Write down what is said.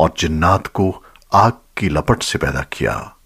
और जिन्नात को आग की लपट से पैदा किया।